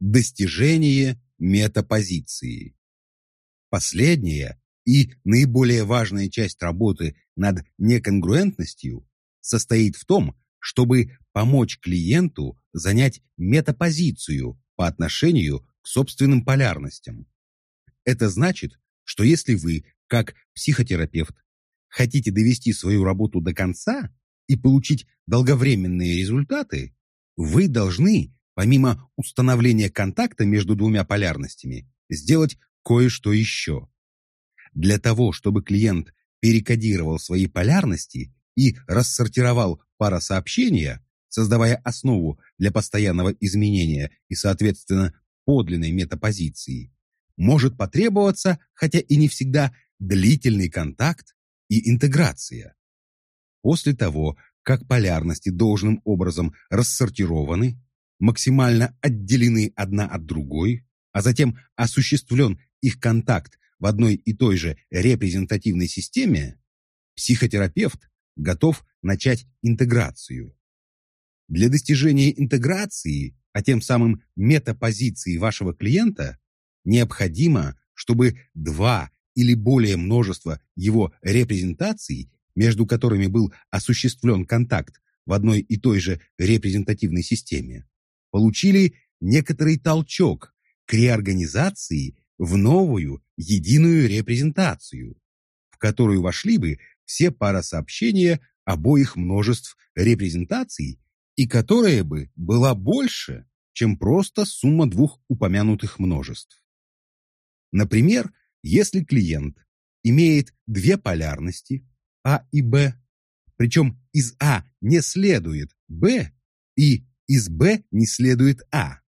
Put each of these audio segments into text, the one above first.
достижение метапозиции. Последняя и наиболее важная часть работы над неконгруентностью состоит в том, чтобы помочь клиенту занять метапозицию по отношению к собственным полярностям. Это значит, что если вы, как психотерапевт, хотите довести свою работу до конца и получить долговременные результаты, вы должны, помимо установления контакта между двумя полярностями, сделать кое-что еще. Для того, чтобы клиент перекодировал свои полярности и рассортировал парасообщения, создавая основу для постоянного изменения и, соответственно, подлинной метапозиции, может потребоваться, хотя и не всегда, длительный контакт и интеграция. После того, как полярности должным образом рассортированы, максимально отделены одна от другой, а затем осуществлен их контакт в одной и той же репрезентативной системе, психотерапевт готов начать интеграцию. Для достижения интеграции, а тем самым метапозиции вашего клиента, необходимо, чтобы два или более множества его репрезентаций, между которыми был осуществлен контакт в одной и той же репрезентативной системе, получили некоторый толчок к реорганизации в новую единую репрезентацию, в которую вошли бы все парасообщения обоих множеств репрезентаций и которая бы была больше, чем просто сумма двух упомянутых множеств. Например, если клиент имеет две полярности А и Б, причем из А не следует Б и из Б не следует А,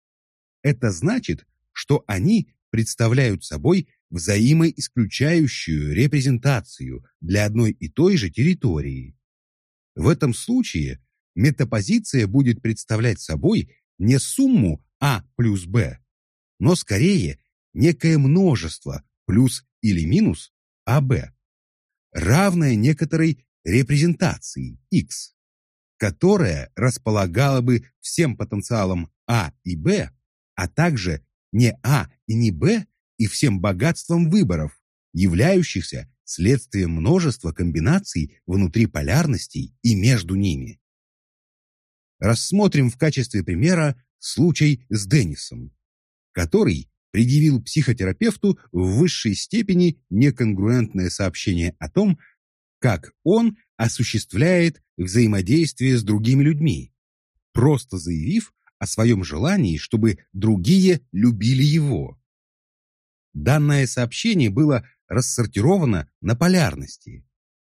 это значит, что они представляют собой взаимоисключающую репрезентацию для одной и той же территории. В этом случае метапозиция будет представлять собой не сумму А плюс Б, но скорее некое множество плюс или минус АБ, равное некоторой репрезентации X, которая располагала бы всем потенциалом А и Б, а также не А и не Б и всем богатством выборов, являющихся следствием множества комбинаций внутри полярностей и между ними. Рассмотрим в качестве примера случай с Деннисом, который предъявил психотерапевту в высшей степени неконгруентное сообщение о том, как он осуществляет взаимодействие с другими людьми, просто заявив о своем желании, чтобы другие любили его. Данное сообщение было рассортировано на полярности,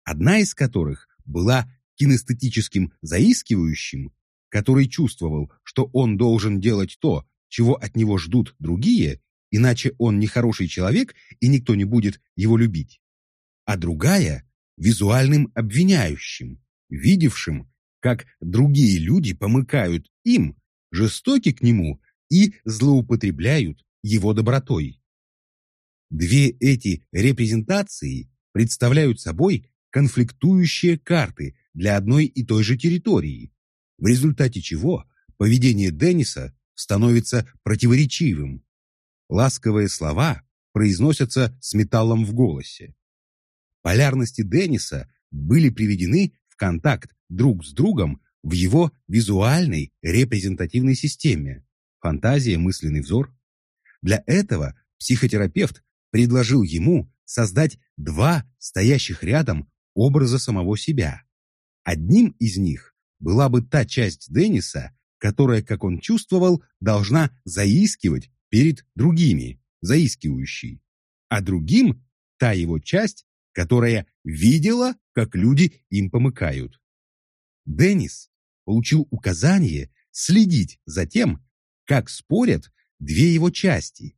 одна из которых была кинестетическим заискивающим, который чувствовал, что он должен делать то, чего от него ждут другие, иначе он нехороший человек, и никто не будет его любить. А другая – визуальным обвиняющим, видевшим, как другие люди помыкают им, жестоки к нему и злоупотребляют его добротой. Две эти репрезентации представляют собой конфликтующие карты для одной и той же территории, в результате чего поведение Денниса становится противоречивым, Ласковые слова произносятся с металлом в голосе. Полярности Денниса были приведены контакт друг с другом в его визуальной репрезентативной системе фантазия, мысленный взор. Для этого психотерапевт предложил ему создать два стоящих рядом образа самого себя. Одним из них была бы та часть Денниса, которая, как он чувствовал, должна заискивать перед другими, заискивающий, а другим та его часть, которая видела, как люди им помыкают. Деннис получил указание следить за тем, как спорят две его части,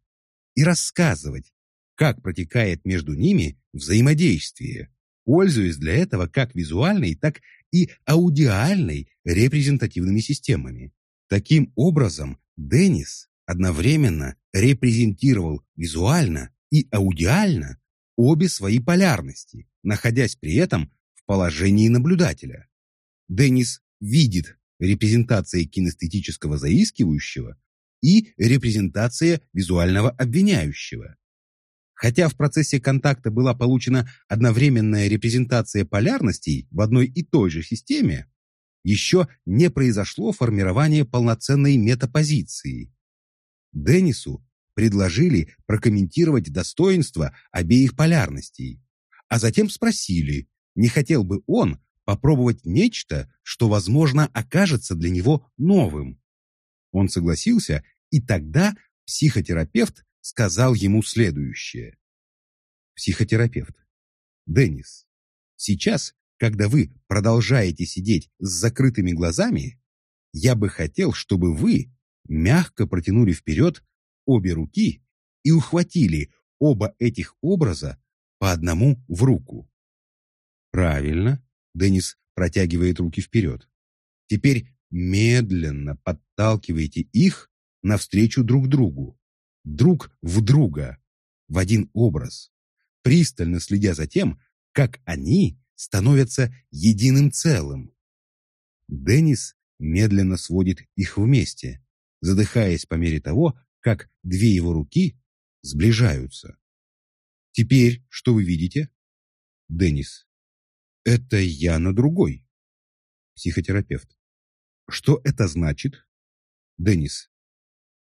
и рассказывать, как протекает между ними взаимодействие, пользуясь для этого как визуальной, так и аудиальной репрезентативными системами. Таким образом, Деннис одновременно репрезентировал визуально и аудиально обе свои полярности, находясь при этом в положении наблюдателя. Деннис видит репрезентации кинестетического заискивающего, и репрезентация визуального обвиняющего. Хотя в процессе контакта была получена одновременная репрезентация полярностей в одной и той же системе, еще не произошло формирование полноценной метапозиции. Деннису предложили прокомментировать достоинства обеих полярностей, а затем спросили, не хотел бы он попробовать нечто, что, возможно, окажется для него новым. Он согласился, и тогда психотерапевт сказал ему следующее. Психотерапевт. Деннис, сейчас, когда вы продолжаете сидеть с закрытыми глазами, я бы хотел, чтобы вы мягко протянули вперед обе руки и ухватили оба этих образа по одному в руку. Правильно, Деннис протягивает руки вперед. Теперь медленно подталкивайте их навстречу друг другу, друг в друга, в один образ, пристально следя за тем, как они становятся единым целым. Деннис медленно сводит их вместе, задыхаясь по мере того, как две его руки сближаются. Теперь что вы видите? Деннис. Это я на другой. Психотерапевт. Что это значит? Деннис.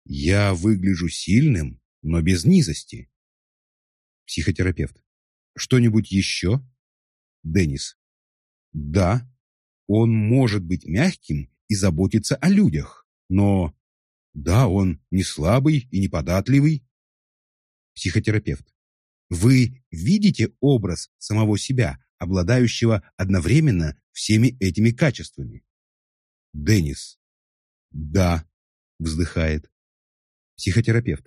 Я выгляжу сильным, но без низости. Психотерапевт. Что-нибудь еще? Деннис. Да, он может быть мягким и заботиться о людях, но... Да, он не слабый и не податливый. Психотерапевт. Вы видите образ самого себя, обладающего одновременно всеми этими качествами? Деннис. Да, вздыхает. Психотерапевт.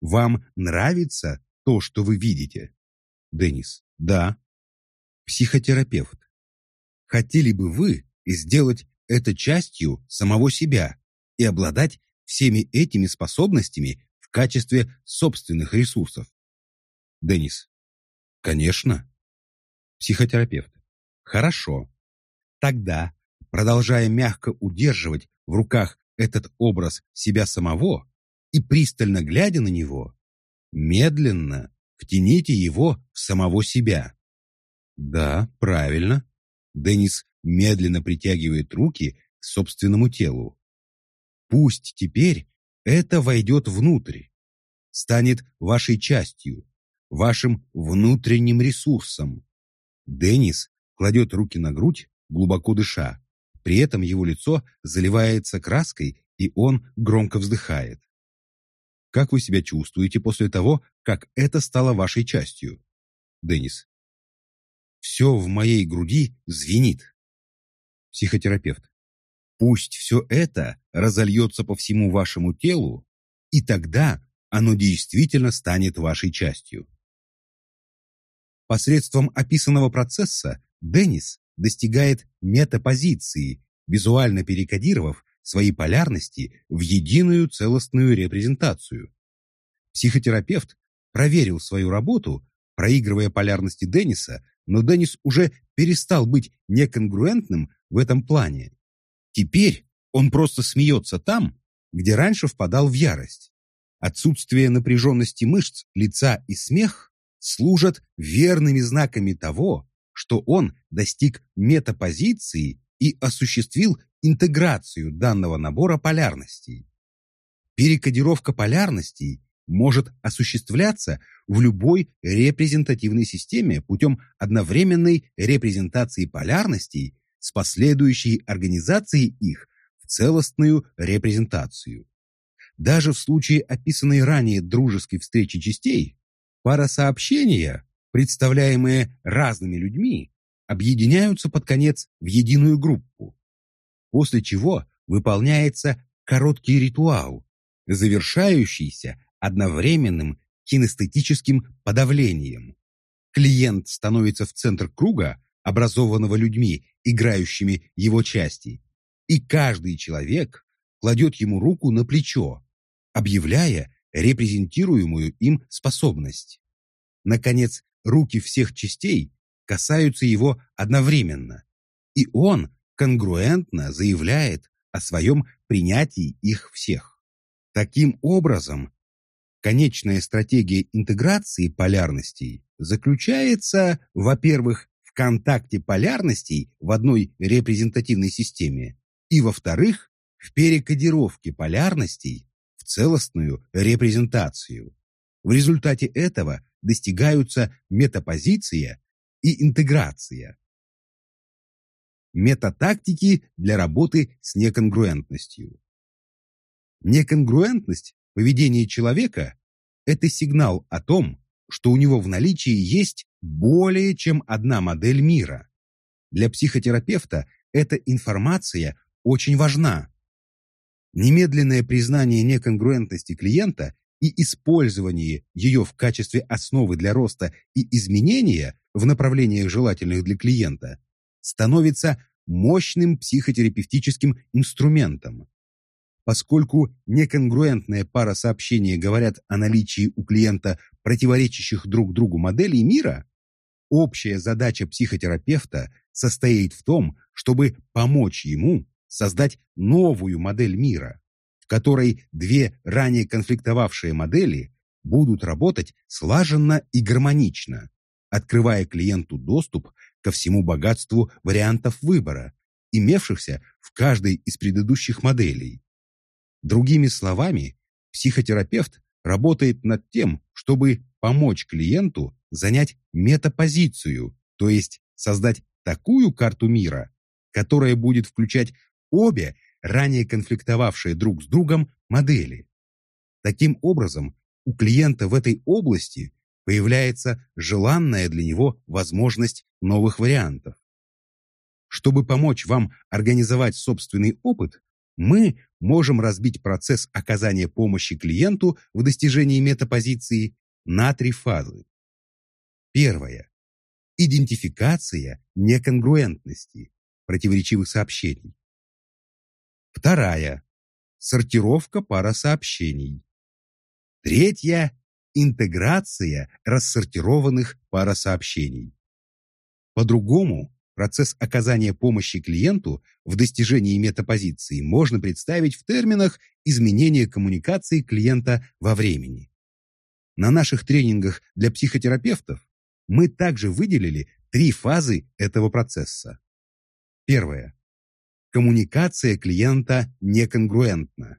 Вам нравится то, что вы видите? Деннис. Да. Психотерапевт. Хотели бы вы сделать это частью самого себя и обладать всеми этими способностями в качестве собственных ресурсов? Деннис. Конечно. Психотерапевт. Хорошо. Тогда продолжая мягко удерживать в руках этот образ себя самого и пристально глядя на него, медленно втяните его в самого себя. Да, правильно. Денис медленно притягивает руки к собственному телу. Пусть теперь это войдет внутрь, станет вашей частью, вашим внутренним ресурсом. Денис кладет руки на грудь, глубоко дыша. При этом его лицо заливается краской, и он громко вздыхает. Как вы себя чувствуете после того, как это стало вашей частью? Денис. Все в моей груди звенит. Психотерапевт. Пусть все это разольется по всему вашему телу, и тогда оно действительно станет вашей частью. Посредством описанного процесса Деннис достигает метапозиции, визуально перекодировав свои полярности в единую целостную репрезентацию. Психотерапевт проверил свою работу, проигрывая полярности Денниса, но Деннис уже перестал быть неконгруентным в этом плане. Теперь он просто смеется там, где раньше впадал в ярость. Отсутствие напряженности мышц, лица и смех служат верными знаками того, что он достиг метапозиции и осуществил интеграцию данного набора полярностей. Перекодировка полярностей может осуществляться в любой репрезентативной системе путем одновременной репрезентации полярностей с последующей организацией их в целостную репрезентацию. Даже в случае описанной ранее дружеской встречи частей, пара сообщения представляемые разными людьми, объединяются под конец в единую группу, после чего выполняется короткий ритуал, завершающийся одновременным кинестетическим подавлением. Клиент становится в центр круга, образованного людьми, играющими его части, и каждый человек кладет ему руку на плечо, объявляя репрезентируемую им способность. Наконец, руки всех частей касаются его одновременно, и он конгруентно заявляет о своем принятии их всех. Таким образом, конечная стратегия интеграции полярностей заключается, во-первых, контакте полярностей в одной репрезентативной системе, и, во-вторых, в перекодировке полярностей в целостную репрезентацию. В результате этого достигаются метапозиция и интеграция. Метатактики для работы с неконгруентностью. Неконгруентность поведения человека – это сигнал о том, что у него в наличии есть более чем одна модель мира. Для психотерапевта эта информация очень важна. Немедленное признание неконгруентности клиента и использование ее в качестве основы для роста и изменения в направлениях желательных для клиента становится мощным психотерапевтическим инструментом. Поскольку неконгруентные парасообщения говорят о наличии у клиента противоречащих друг другу моделей мира, общая задача психотерапевта состоит в том, чтобы помочь ему создать новую модель мира, в которой две ранее конфликтовавшие модели будут работать слаженно и гармонично, открывая клиенту доступ ко всему богатству вариантов выбора, имевшихся в каждой из предыдущих моделей. Другими словами, психотерапевт работает над тем, чтобы помочь клиенту занять метапозицию, то есть создать такую карту мира, которая будет включать обе ранее конфликтовавшие друг с другом модели. Таким образом, у клиента в этой области появляется желанная для него возможность новых вариантов. Чтобы помочь вам организовать собственный опыт, мы можем разбить процесс оказания помощи клиенту в достижении метапозиции на три фазы. Первая. Идентификация неконгруентности, противоречивых сообщений. Вторая. Сортировка парасообщений. Третья. Интеграция рассортированных парасообщений. По-другому, процесс оказания помощи клиенту в достижении метапозиции можно представить в терминах изменения коммуникации клиента во времени. На наших тренингах для психотерапевтов мы также выделили три фазы этого процесса. Первая. Коммуникация клиента неконгруентна.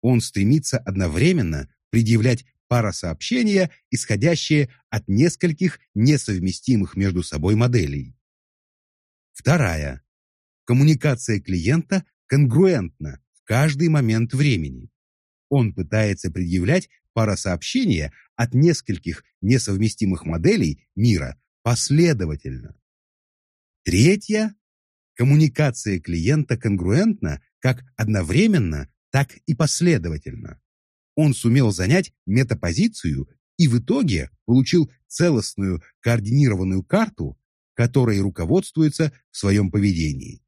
Он стремится одновременно предъявлять парасообщения, исходящие от нескольких несовместимых между собой моделей. Вторая. Коммуникация клиента конгруентна в каждый момент времени. Он пытается предъявлять парасообщения от нескольких несовместимых моделей мира последовательно. Третья. Коммуникация клиента конгруентна как одновременно, так и последовательно. Он сумел занять метапозицию и в итоге получил целостную координированную карту, которой руководствуется в своем поведении.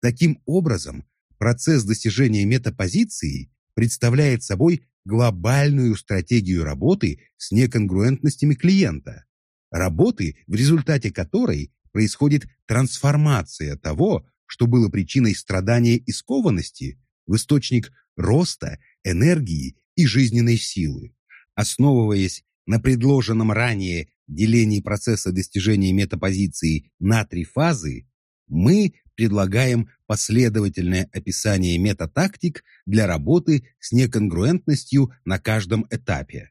Таким образом, процесс достижения метапозиции представляет собой глобальную стратегию работы с неконгруентностями клиента, работы, в результате которой происходит трансформация того, что было причиной страдания и скованности, в источник роста, энергии и жизненной силы. Основываясь на предложенном ранее делении процесса достижения метапозиции на три фазы, мы предлагаем последовательное описание метатактик для работы с неконгруентностью на каждом этапе.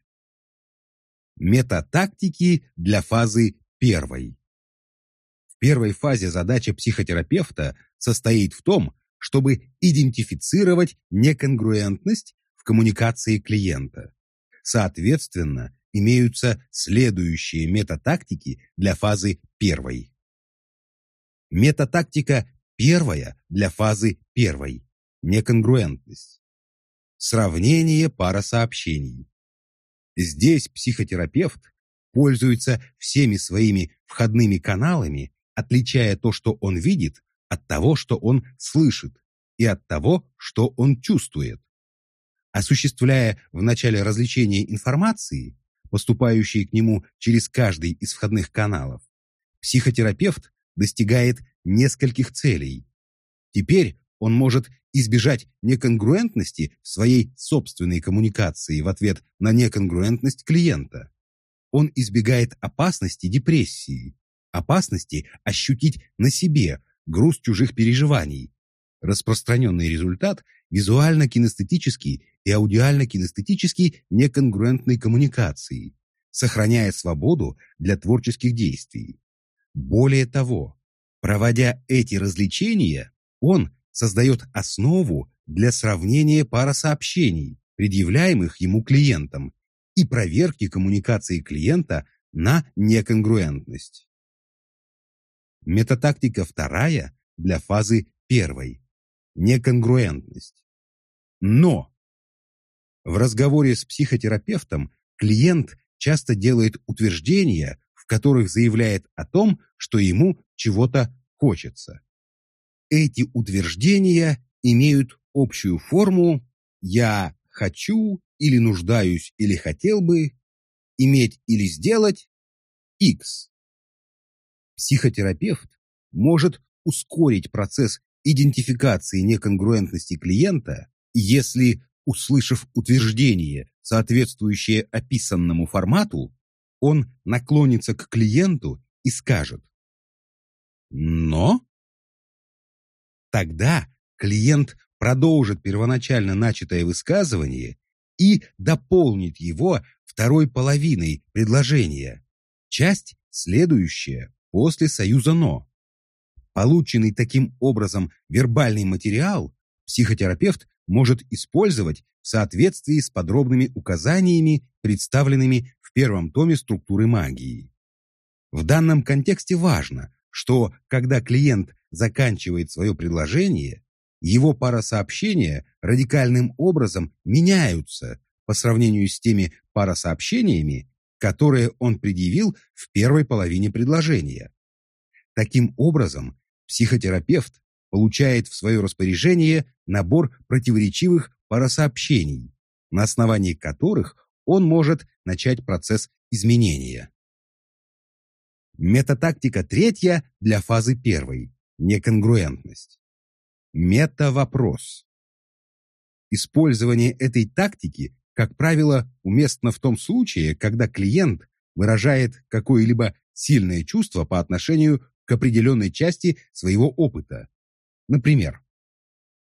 Метатактики для фазы первой. В первой фазе задача психотерапевта состоит в том, чтобы идентифицировать неконгруентность в коммуникации клиента. Соответственно, имеются следующие метатактики для фазы первой. Метатактика первая для фазы первой. Неконгруентность. Сравнение парасообщений. Здесь психотерапевт пользуется всеми своими входными каналами, отличая то, что он видит, от того, что он слышит, и от того, что он чувствует. Осуществляя в начале развлечения информации, поступающей к нему через каждый из входных каналов, психотерапевт достигает нескольких целей. Теперь он может избежать неконгруентности в своей собственной коммуникации в ответ на неконгруентность клиента. Он избегает опасности депрессии, опасности ощутить на себе груз чужих переживаний. Распространенный результат – визуально-кинестетический и аудиально-кинестетический неконгруентной коммуникации, сохраняя свободу для творческих действий. Более того, проводя эти развлечения, он создает основу для сравнения парасообщений, предъявляемых ему клиентом, и проверки коммуникации клиента на неконгруентность. Метатактика вторая для фазы первой. Неконгруентность. Но в разговоре с психотерапевтом клиент часто делает утверждения, в которых заявляет о том, что ему чего-то хочется. Эти утверждения имеют общую форму «я хочу» или «нуждаюсь» или «хотел бы», «иметь» или «сделать» X. Психотерапевт может ускорить процесс идентификации неконгруентности клиента, если, услышав утверждение, соответствующее описанному формату, он наклонится к клиенту и скажет «Но?» Тогда клиент продолжит первоначально начатое высказывание и дополнит его второй половиной предложения, часть следующая после союза «но». Полученный таким образом вербальный материал психотерапевт может использовать в соответствии с подробными указаниями, представленными в первом томе структуры магии. В данном контексте важно, что когда клиент заканчивает свое предложение, его парасообщения радикальным образом меняются по сравнению с теми парасообщениями, которые он предъявил в первой половине предложения. Таким образом, психотерапевт получает в свое распоряжение набор противоречивых парасообщений, на основании которых он может начать процесс изменения. Метатактика третья для фазы первой – неконгруентность. Мета-вопрос. Использование этой тактики как правило, уместно в том случае, когда клиент выражает какое-либо сильное чувство по отношению к определенной части своего опыта. Например,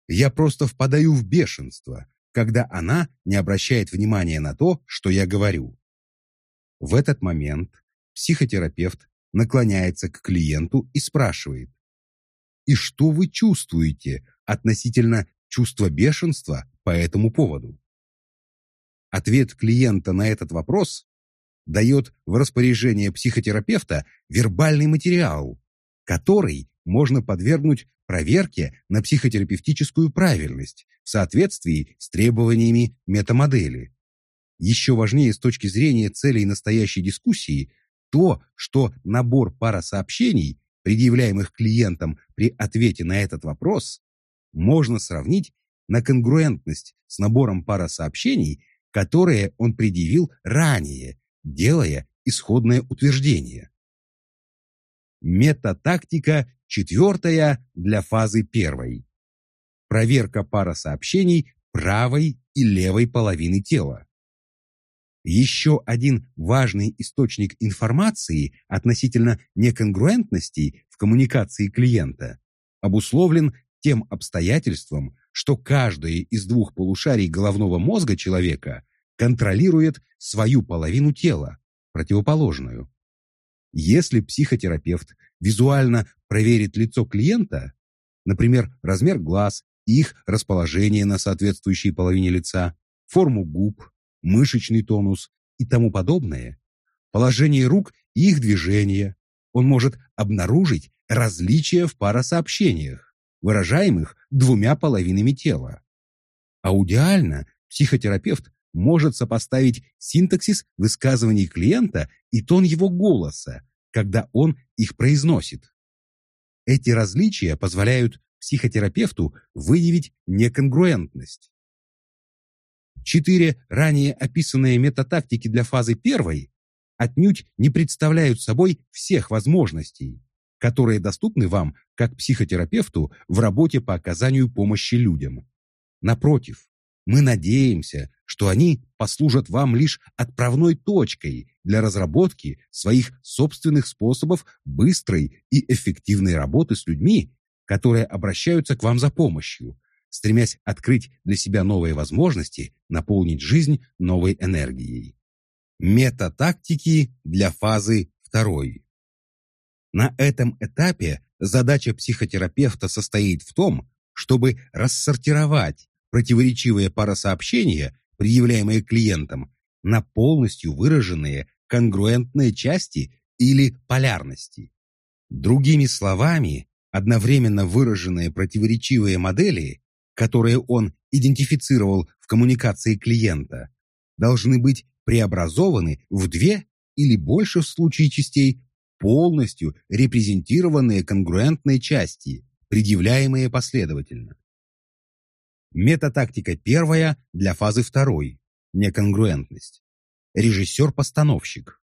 «Я просто впадаю в бешенство, когда она не обращает внимания на то, что я говорю». В этот момент психотерапевт наклоняется к клиенту и спрашивает, «И что вы чувствуете относительно чувства бешенства по этому поводу?» Ответ клиента на этот вопрос дает в распоряжение психотерапевта вербальный материал, который можно подвергнуть проверке на психотерапевтическую правильность в соответствии с требованиями метамодели. Еще важнее с точки зрения целей настоящей дискуссии то, что набор парасообщений, предъявляемых клиентам при ответе на этот вопрос, можно сравнить на конгруентность с набором парасообщений, которые он предъявил ранее, делая исходное утверждение. Метатактика четвертая для фазы первой. Проверка пара сообщений правой и левой половины тела. Еще один важный источник информации относительно неконгруентностей в коммуникации клиента обусловлен тем обстоятельством, что каждое из двух полушарий головного мозга человека контролирует свою половину тела, противоположную. Если психотерапевт визуально проверит лицо клиента, например, размер глаз их расположение на соответствующей половине лица, форму губ, мышечный тонус и тому подобное, положение рук и их движения, он может обнаружить различия в парасообщениях выражаемых двумя половинами тела. Аудиально психотерапевт может сопоставить синтаксис высказываний клиента и тон его голоса, когда он их произносит. Эти различия позволяют психотерапевту выявить неконгруентность. Четыре ранее описанные метатактики для фазы первой отнюдь не представляют собой всех возможностей, которые доступны вам как психотерапевту в работе по оказанию помощи людям. Напротив, мы надеемся, что они послужат вам лишь отправной точкой для разработки своих собственных способов быстрой и эффективной работы с людьми, которые обращаются к вам за помощью, стремясь открыть для себя новые возможности, наполнить жизнь новой энергией. Метатактики для фазы второй. На этом этапе задача психотерапевта состоит в том, чтобы рассортировать противоречивые парасообщения, предъявляемые клиентам, на полностью выраженные конгруентные части или полярности. Другими словами, одновременно выраженные противоречивые модели, которые он идентифицировал в коммуникации клиента, должны быть преобразованы в две или больше в случае частей полностью репрезентированные конгруентные части, предъявляемые последовательно. Метатактика первая для фазы второй – неконгруентность. Режиссер-постановщик.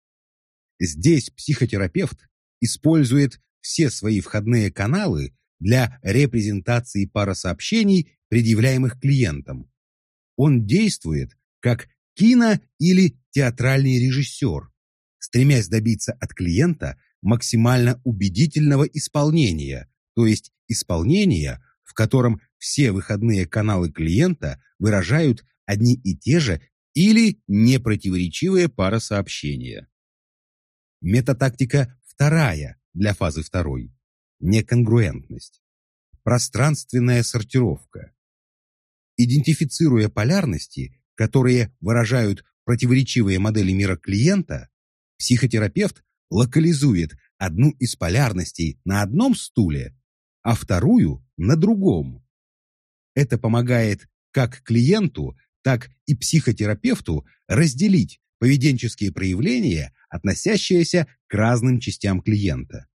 Здесь психотерапевт использует все свои входные каналы для репрезентации парасообщений, предъявляемых клиентам. Он действует как кино- или театральный режиссер, стремясь добиться от клиента максимально убедительного исполнения, то есть исполнения, в котором все выходные каналы клиента выражают одни и те же или непротиворечивые парасообщения. Метатактика вторая для фазы второй. Неконгруентность. Пространственная сортировка. Идентифицируя полярности, которые выражают противоречивые модели мира клиента, психотерапевт локализует одну из полярностей на одном стуле, а вторую на другом. Это помогает как клиенту, так и психотерапевту разделить поведенческие проявления, относящиеся к разным частям клиента.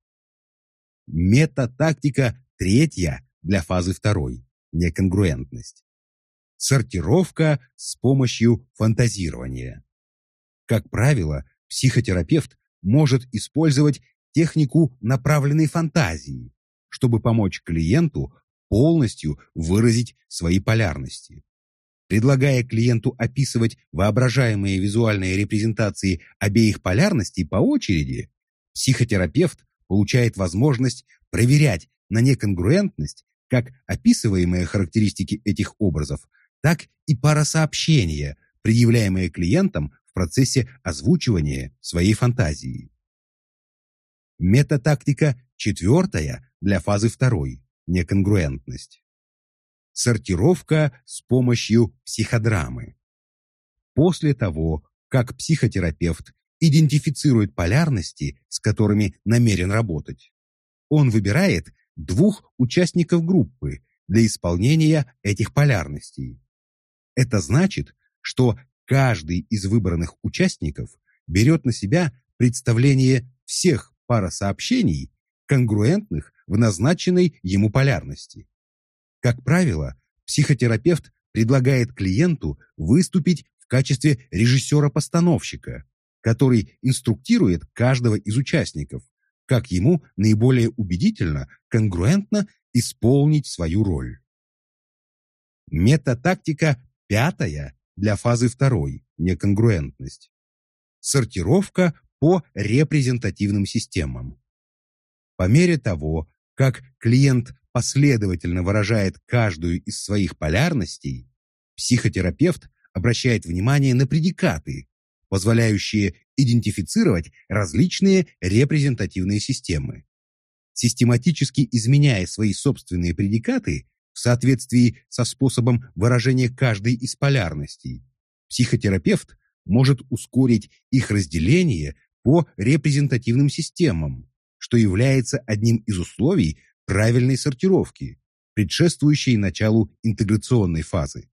Метатактика третья для фазы второй – неконгруентность. Сортировка с помощью фантазирования. Как правило, психотерапевт может использовать технику направленной фантазии, чтобы помочь клиенту полностью выразить свои полярности. Предлагая клиенту описывать воображаемые визуальные репрезентации обеих полярностей по очереди, психотерапевт получает возможность проверять на неконгруентность как описываемые характеристики этих образов, так и парасообщения, предъявляемые клиентам в процессе озвучивания своей фантазии. Метатактика четвертая для фазы второй – неконгруентность. Сортировка с помощью психодрамы. После того, как психотерапевт идентифицирует полярности, с которыми намерен работать, он выбирает двух участников группы для исполнения этих полярностей. Это значит, что каждый из выбранных участников берет на себя представление всех парасообщений, конгруентных в назначенной ему полярности. Как правило, психотерапевт предлагает клиенту выступить в качестве режиссера-постановщика, который инструктирует каждого из участников, как ему наиболее убедительно, конгруентно исполнить свою роль. Метатактика пятая для фазы второй – неконгруентность. Сортировка по репрезентативным системам. По мере того, как клиент последовательно выражает каждую из своих полярностей, психотерапевт обращает внимание на предикаты, позволяющие идентифицировать различные репрезентативные системы. Систематически изменяя свои собственные предикаты в соответствии со способом выражения каждой из полярностей, психотерапевт может ускорить их разделение по репрезентативным системам, что является одним из условий правильной сортировки, предшествующей началу интеграционной фазы.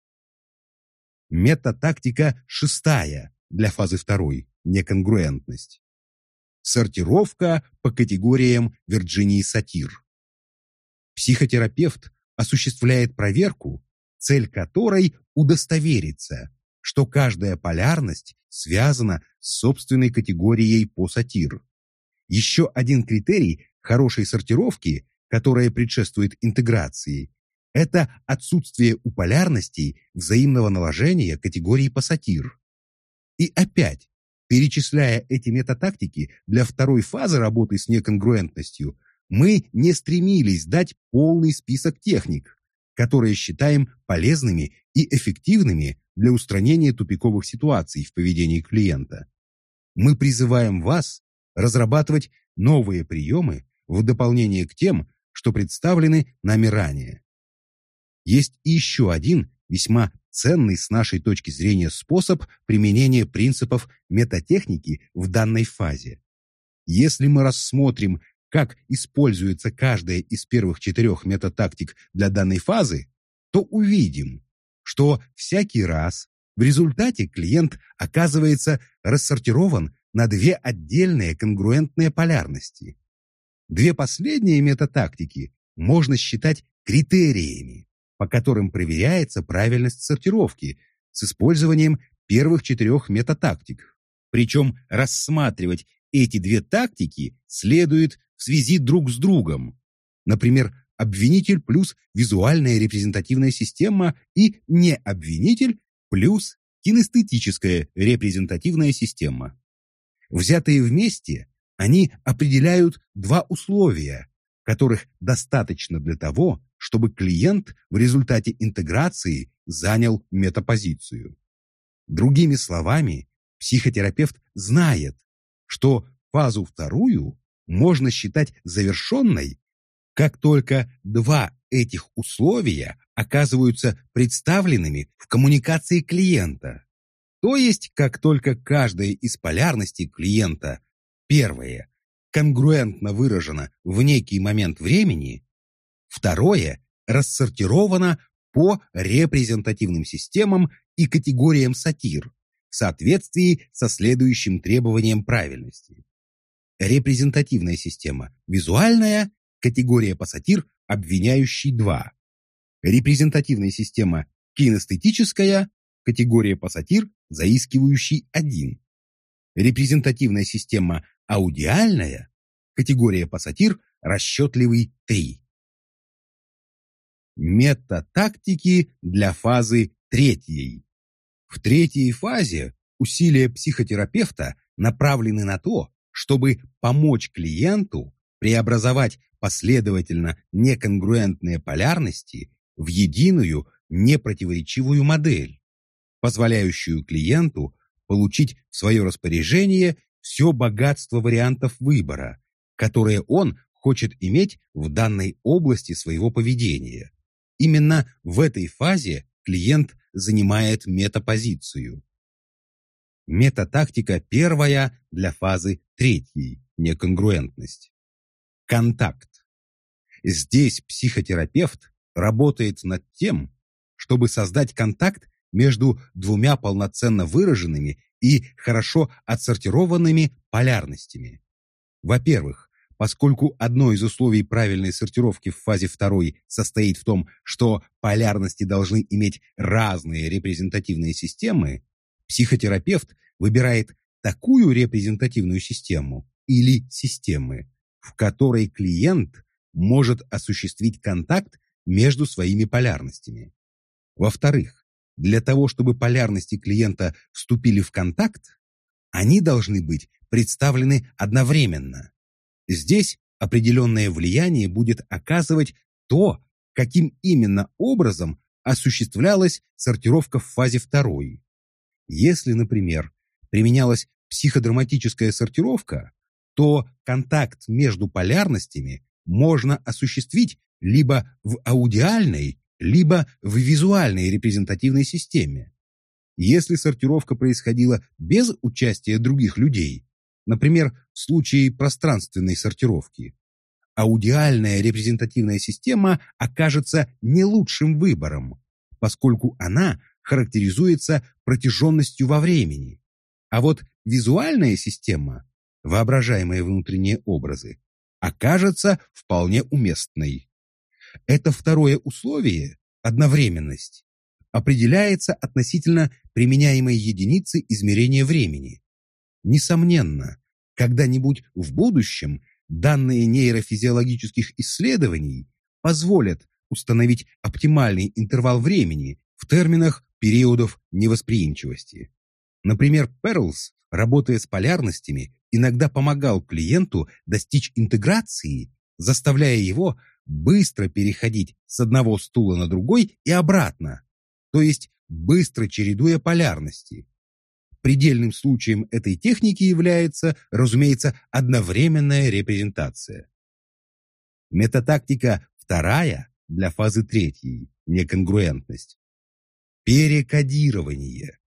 Метатактика шестая для фазы второй – неконгруентность. Сортировка по категориям Вирджинии Сатир. Психотерапевт осуществляет проверку, цель которой удостовериться, что каждая полярность связана с собственной категорией по сатир. Еще один критерий, хорошей сортировки, которая предшествует интеграции, это отсутствие у полярностей взаимного наложения категории пассатир. И опять, перечисляя эти метатактики для второй фазы работы с неконгруентностью, мы не стремились дать полный список техник, которые считаем полезными и эффективными для устранения тупиковых ситуаций в поведении клиента. Мы призываем вас разрабатывать новые приемы в дополнение к тем, что представлены нами ранее. Есть еще один весьма ценный с нашей точки зрения способ применения принципов метатехники в данной фазе. Если мы рассмотрим, как используется каждая из первых четырех метатактик для данной фазы, то увидим, что всякий раз в результате клиент оказывается рассортирован на две отдельные конгруентные полярности. Две последние метатактики можно считать критериями, по которым проверяется правильность сортировки с использованием первых четырех метатактик. Причем рассматривать эти две тактики следует в связи друг с другом. Например, обвинитель плюс визуальная репрезентативная система и необвинитель плюс кинестетическая репрезентативная система. Взятые вместе, они определяют два условия, которых достаточно для того, чтобы клиент в результате интеграции занял метапозицию. Другими словами, психотерапевт знает, что фазу вторую можно считать завершенной, как только два этих условия оказываются представленными в коммуникации клиента. То есть, как только каждая из полярностей клиента, первое, конгруентно выражено в некий момент времени, второе, рассортировано по репрезентативным системам и категориям сатир в соответствии со следующим требованием правильности. Репрезентативная система – визуальная, категория пассатир – обвиняющий 2. Репрезентативная система кинестетическая, категория пассатир – заискивающий 1. Репрезентативная система аудиальная, категория пассатир – расчетливый 3. Метатактики для фазы третьей. В третьей фазе усилия психотерапевта направлены на то, чтобы помочь клиенту преобразовать последовательно неконгруентные полярности в единую непротиворечивую модель, позволяющую клиенту получить в свое распоряжение все богатство вариантов выбора, которые он хочет иметь в данной области своего поведения. Именно в этой фазе клиент занимает метапозицию. Метатактика первая для фазы третьей – неконгруентность. Контакт. Здесь психотерапевт работает над тем, чтобы создать контакт между двумя полноценно выраженными и хорошо отсортированными полярностями. Во-первых, поскольку одно из условий правильной сортировки в фазе второй состоит в том, что полярности должны иметь разные репрезентативные системы, психотерапевт выбирает такую репрезентативную систему или системы, в которой клиент может осуществить контакт между своими полярностями. Во-вторых, для того, чтобы полярности клиента вступили в контакт, они должны быть представлены одновременно. Здесь определенное влияние будет оказывать то, каким именно образом осуществлялась сортировка в фазе второй. Если, например, применялась психодраматическая сортировка, то контакт между полярностями можно осуществить либо в аудиальной, либо в визуальной репрезентативной системе. Если сортировка происходила без участия других людей, например, в случае пространственной сортировки, аудиальная репрезентативная система окажется не лучшим выбором, поскольку она характеризуется протяженностью во времени. А вот визуальная система воображаемые внутренние образы, окажется вполне уместной. Это второе условие, одновременность, определяется относительно применяемой единицы измерения времени. Несомненно, когда-нибудь в будущем данные нейрофизиологических исследований позволят установить оптимальный интервал времени в терминах периодов невосприимчивости. Например, Перлс, работая с полярностями, иногда помогал клиенту достичь интеграции, заставляя его быстро переходить с одного стула на другой и обратно, то есть быстро чередуя полярности. Предельным случаем этой техники является, разумеется, одновременная репрезентация. Метатактика вторая для фазы третьей – неконгруентность. Перекодирование.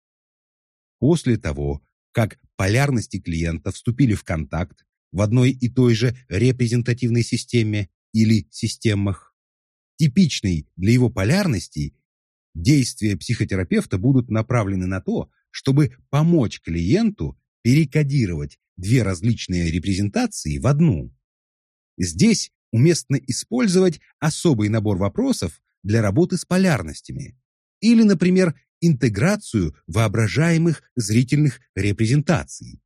После того, как полярности клиента вступили в контакт в одной и той же репрезентативной системе или системах, типичной для его полярности, действия психотерапевта будут направлены на то, чтобы помочь клиенту перекодировать две различные репрезентации в одну. Здесь уместно использовать особый набор вопросов для работы с полярностями или, например, интеграцию воображаемых зрительных репрезентаций.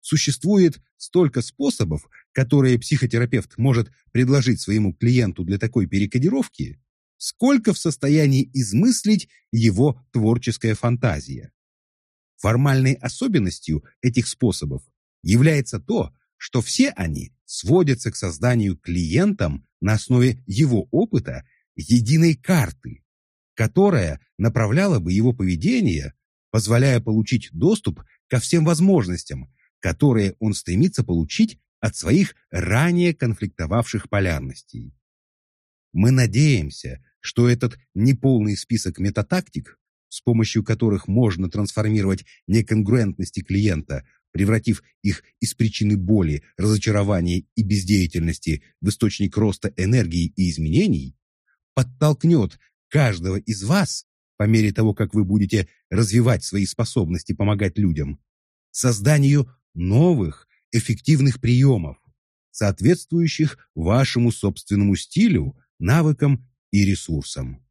Существует столько способов, которые психотерапевт может предложить своему клиенту для такой перекодировки, сколько в состоянии измыслить его творческая фантазия. Формальной особенностью этих способов является то, что все они сводятся к созданию клиентам на основе его опыта единой карты, которая направляла бы его поведение, позволяя получить доступ ко всем возможностям, которые он стремится получить от своих ранее конфликтовавших полярностей. Мы надеемся, что этот неполный список метатактик, с помощью которых можно трансформировать неконгруентности клиента, превратив их из причины боли, разочарования и бездеятельности в источник роста энергии и изменений, подтолкнет каждого из вас, по мере того, как вы будете развивать свои способности помогать людям, созданию новых эффективных приемов, соответствующих вашему собственному стилю, навыкам и ресурсам.